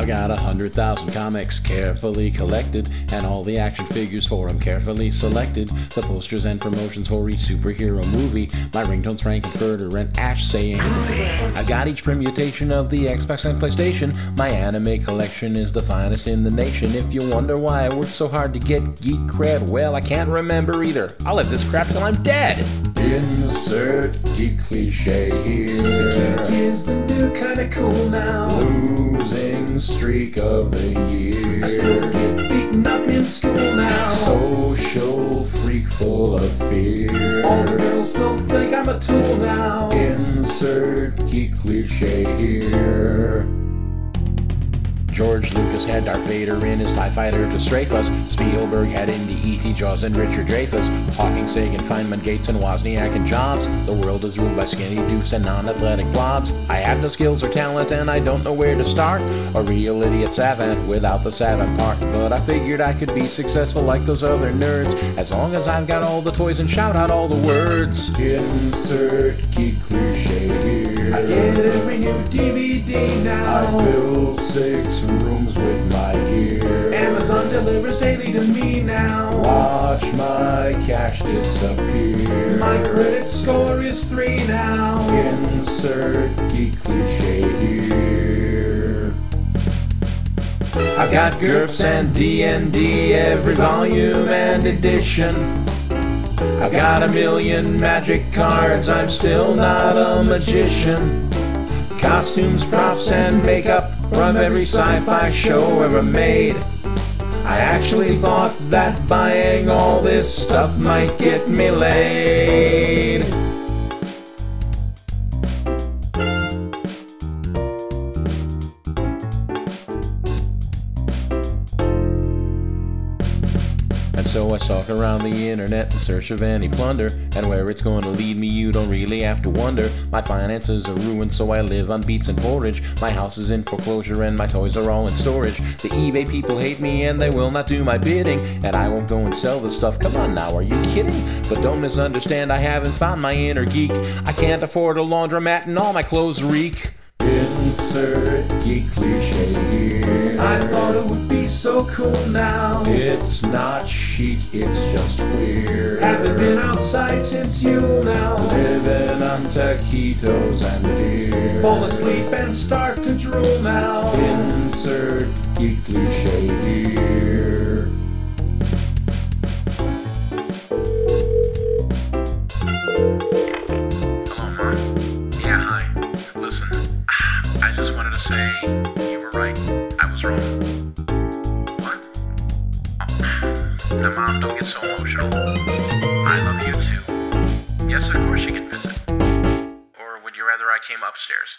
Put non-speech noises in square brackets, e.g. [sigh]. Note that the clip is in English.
I've got a hundred thousand comics carefully collected, and all the action figures for 'em carefully selected. The posters and promotions for each superhero movie. My ringtone's Frank-N-Furter and Ash saying I've got each permutation of the Xbox and PlayStation. My anime collection is the finest in the nation. If you wonder why I worked so hard to get geek cred, well, I can't remember either. I'll live this crap till I'm dead. Insert geek cliche here. Geek is the new kinda cool now. Losing streak of the year. I still get beaten up in school now. Social freak full of fear. All the girls still think I'm a tool now. Insert geek cliche here. George Lucas had Darth Vader in his TIE fighter to strafe us. Spielberg had Indy, E.T. Jaws, and Richard Dreyfuss. Hawking, Sagan, Feynman, Gates, and Wozniak and Jobs. The world is ruled by skinny doofs and non-athletic blobs. I have no skills or talent, and I don't know where to start. A real idiot savant without the savant part. But I figured I could be successful like those other nerds, as long as I've got all the toys and shout out all the words. Insert geek cliche here. I get every new DVD now. I fill six rooms with my gear. Amazon delivers daily to me now. Watch my cash disappear. My credit score is three now. Insert geek cliche here. I've got GURPS and D&D, every volume and edition. I've got a million magic cards, I'm still not a magician. Costumes, props, and makeup from every sci-fi show ever made. I actually thought that buying all this stuff might get me laid. And so I stalk around the internet in search of any plunder. And where it's going to lead me, you don't really have to wonder. My finances are ruined, so I live on beets and porridge. My house is in foreclosure, and my toys are all in storage. The eBay people hate me, and they will not do my bidding. And I won't go and sell the stuff. Come on now, are you kidding? But don't misunderstand, I haven't found my inner geek. I can't afford a laundromat, and all my clothes reek. Insert geek cliche here. I thought it would be so cool now. It's not chic, it's just queer. Haven't been outside since you now. Living on taquitos and beer. Fall asleep and start to drool now. Insert geek cliche here. Hello, Mom. Yeah, hi. Listen, [sighs] I just wanted to say you were right. I was wrong. Now, Mom, don't get so emotional. I love you too. Yes, of course you can visit. Or would you rather I came upstairs?